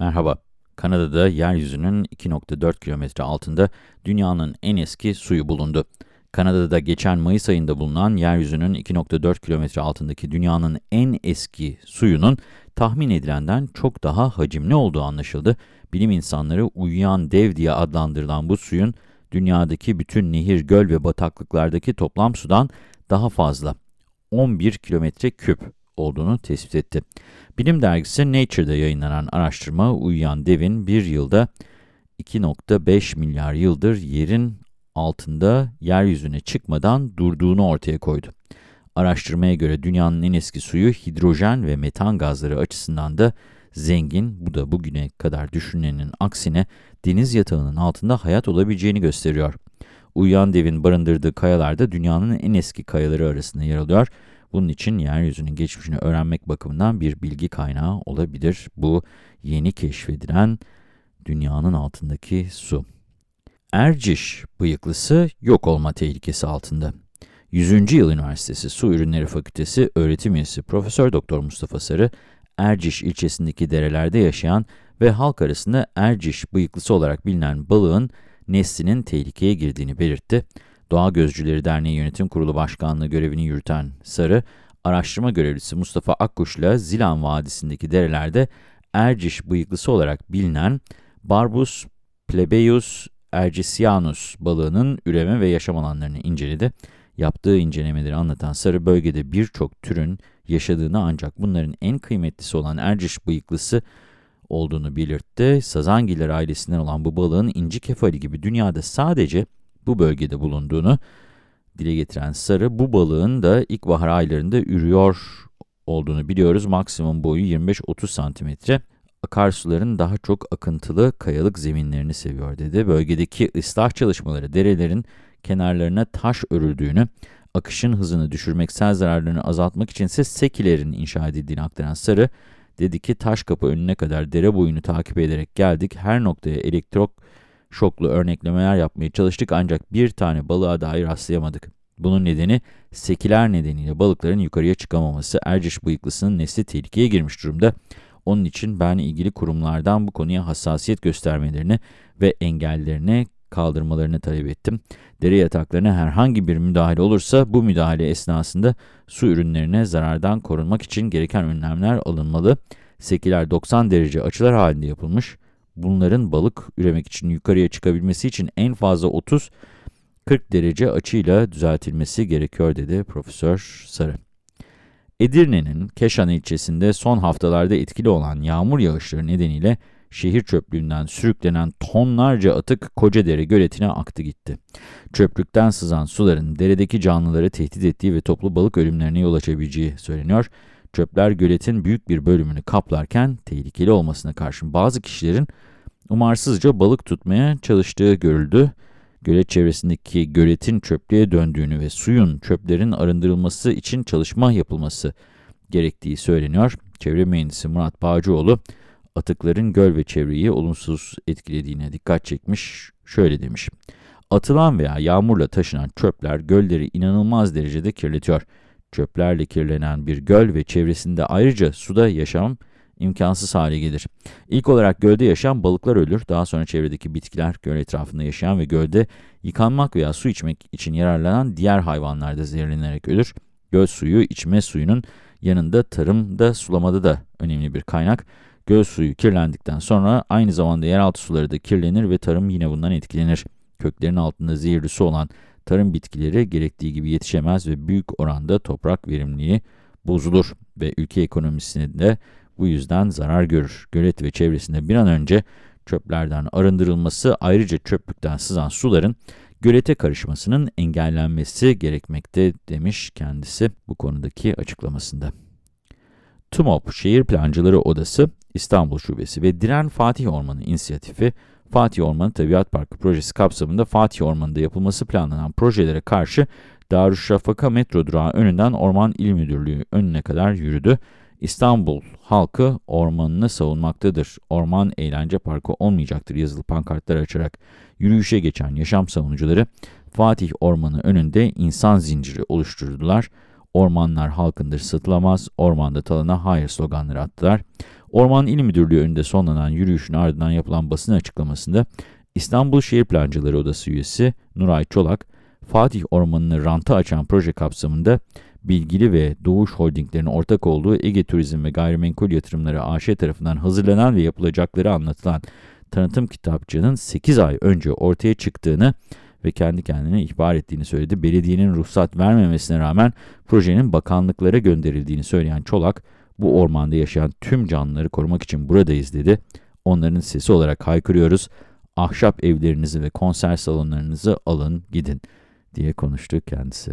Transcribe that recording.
Merhaba. Kanada'da yeryüzünün 2.4 kilometre altında dünyanın en eski suyu bulundu. Kanada'da geçen Mayıs ayında bulunan yeryüzünün 2.4 kilometre altındaki dünyanın en eski suyunun tahmin edilenden çok daha hacimli olduğu anlaşıldı. Bilim insanları uyuyan dev diye adlandırılan bu suyun dünyadaki bütün nehir, göl ve bataklıklardaki toplam sudan daha fazla 11 kilometre küp olduğunu tespit etti. Bilim dergisi Nature'da yayınlanan araştırma uyuyan devin bir yılda 2.5 milyar yıldır yerin altında yeryüzüne çıkmadan durduğunu ortaya koydu. Araştırmaya göre dünyanın en eski suyu hidrojen ve metan gazları açısından da zengin, bu da bugüne kadar düşünülenin aksine deniz yatağının altında hayat olabileceğini gösteriyor. Uyuyan devin barındırdığı kayalar da dünyanın en eski kayaları arasında yer alıyor. Bunun için yeryüzünün geçmişini öğrenmek bakımından bir bilgi kaynağı olabilir. Bu yeni keşfedilen dünyanın altındaki su. Erciş bıyıklısı yok olma tehlikesi altında. 100. Yıl Üniversitesi Su Ürünleri Fakültesi öğretim üyesi Profesör Doktor Mustafa Sarı, Erciş ilçesindeki derelerde yaşayan ve halk arasında Erciş bıyıklısı olarak bilinen balığın neslinin tehlikeye girdiğini belirtti. Doğa Gözcüleri Derneği Yönetim Kurulu Başkanlığı görevini yürüten Sarı, araştırma görevlisi Mustafa Akkuş'la Zilan Vadisi'ndeki derelerde Erciş bıyıklısı olarak bilinen Barbus plebeus ergisianus balığının üreme ve yaşam alanlarını inceledi. Yaptığı incelemeleri anlatan Sarı bölgede birçok türün yaşadığını ancak bunların en kıymetlisi olan erciş bıyıklısı olduğunu belirtti. Sazangiller ailesinden olan bu balığın inci kefali gibi dünyada sadece bu bölgede bulunduğunu dile getiren Sarı, bu balığın da ilkbahar aylarında ürüyor olduğunu biliyoruz. Maksimum boyu 25-30 santimetre. Akarsuların daha çok akıntılı kayalık zeminlerini seviyor dedi. Bölgedeki ıslah çalışmaları derelerin kenarlarına taş örüldüğünü, akışın hızını düşürmek, sel zararlarını azaltmak için ise sekilerin inşa edildiğini aktaran Sarı, dedi ki taş kapı önüne kadar dere boyunu takip ederek geldik. Her noktaya elektrik şoklu örneklemeler yapmaya çalıştık ancak bir tane balığa dahi rastlayamadık. Bunun nedeni sekiler nedeniyle balıkların yukarıya çıkamaması, erciş bıyıklısının nesli tehlikeye girmiş durumda. Onun için ben ilgili kurumlardan bu konuya hassasiyet göstermelerini ve engellerini kaldırmalarını talep ettim. Dere yataklarına herhangi bir müdahale olursa bu müdahale esnasında su ürünlerine zarardan korunmak için gereken önlemler alınmalı. Sekiler 90 derece açılar halinde yapılmış. Bunların balık üremek için yukarıya çıkabilmesi için en fazla 30-40 derece açıyla düzeltilmesi gerekiyor dedi Profesör Sarı. Edirne'nin Keşan ilçesinde son haftalarda etkili olan yağmur yağışları nedeniyle şehir çöplüğünden sürüklenen tonlarca atık Kocadere göletine aktı gitti. Çöplükten sızan suların deredeki canlıları tehdit ettiği ve toplu balık ölümlerine yol açabileceği söyleniyor. Çöpler göletin büyük bir bölümünü kaplarken tehlikeli olmasına karşın bazı kişilerin umarsızca balık tutmaya çalıştığı görüldü. Gölet çevresindeki göletin çöplüğe döndüğünü ve suyun çöplerin arındırılması için çalışma yapılması gerektiği söyleniyor. Çevre mühendisi Murat Bağcıoğlu, atıkların göl ve çevreyi olumsuz etkilediğine dikkat çekmiş, şöyle demiş. Atılan veya yağmurla taşınan çöpler gölleri inanılmaz derecede kirletiyor. Çöplerle kirlenen bir göl ve çevresinde ayrıca suda yaşam imkansız hale gelir. İlk olarak gölde yaşayan balıklar ölür, daha sonra çevredeki bitkiler, göl etrafında yaşayan ve gölde yıkanmak veya su içmek için yararlanan diğer hayvanlar da zehirlenerek ölür. Göl suyu içme suyunun yanında tarımda, sulamada da önemli bir kaynak. Göl suyu kirlendikten sonra aynı zamanda yeraltı suları da kirlenir ve tarım yine bundan etkilenir. Köklerin altında zehirli su olan tarım bitkileri gerektiği gibi yetişemez ve büyük oranda toprak verimliliği bozulur ve ülke ekonomisine de bu yüzden zarar görür. Gölet ve çevresinde bir an önce çöplerden arındırılması, ayrıca çöplükten sızan suların gölete karışmasının engellenmesi gerekmekte demiş kendisi bu konudaki açıklamasında. TUMOP Şehir Plancıları Odası, İstanbul Şubesi ve Diren Fatih Ormanı İnisiyatifi, Fatih Ormanı Tabiat Parkı projesi kapsamında Fatih Ormanı'nda yapılması planlanan projelere karşı Darüşşafaka metro durağı önünden Orman İl Müdürlüğü önüne kadar yürüdü. İstanbul halkı ormanını savunmaktadır. Orman eğlence parkı olmayacaktır yazılı pankartlar açarak yürüyüşe geçen yaşam savunucuları Fatih Ormanı önünde insan zinciri oluşturdular. Ormanlar halkındır satılamaz, ormanda talana hayır sloganları attılar. Orman İl Müdürlüğü önünde sonlanan yürüyüşün ardından yapılan basın açıklamasında İstanbul Şehir Plancıları Odası üyesi Nuray Çolak, Fatih Ormanı'nı ranta açan proje kapsamında Bilgili ve Doğuş Holdinglerin ortak olduğu Ege Turizm ve Gayrimenkul Yatırımları AŞ tarafından hazırlanan ve yapılacakları anlatılan tanıtım kitapçığının 8 ay önce ortaya çıktığını ve kendi kendine ihbar ettiğini söyledi. Belediyenin ruhsat vermemesine rağmen projenin bakanlıklara gönderildiğini söyleyen Çolak, bu ormanda yaşayan tüm canlıları korumak için buradayız dedi. Onların sesi olarak haykırıyoruz. Ahşap evlerinizi ve konser salonlarınızı alın gidin diye konuştu kendisi.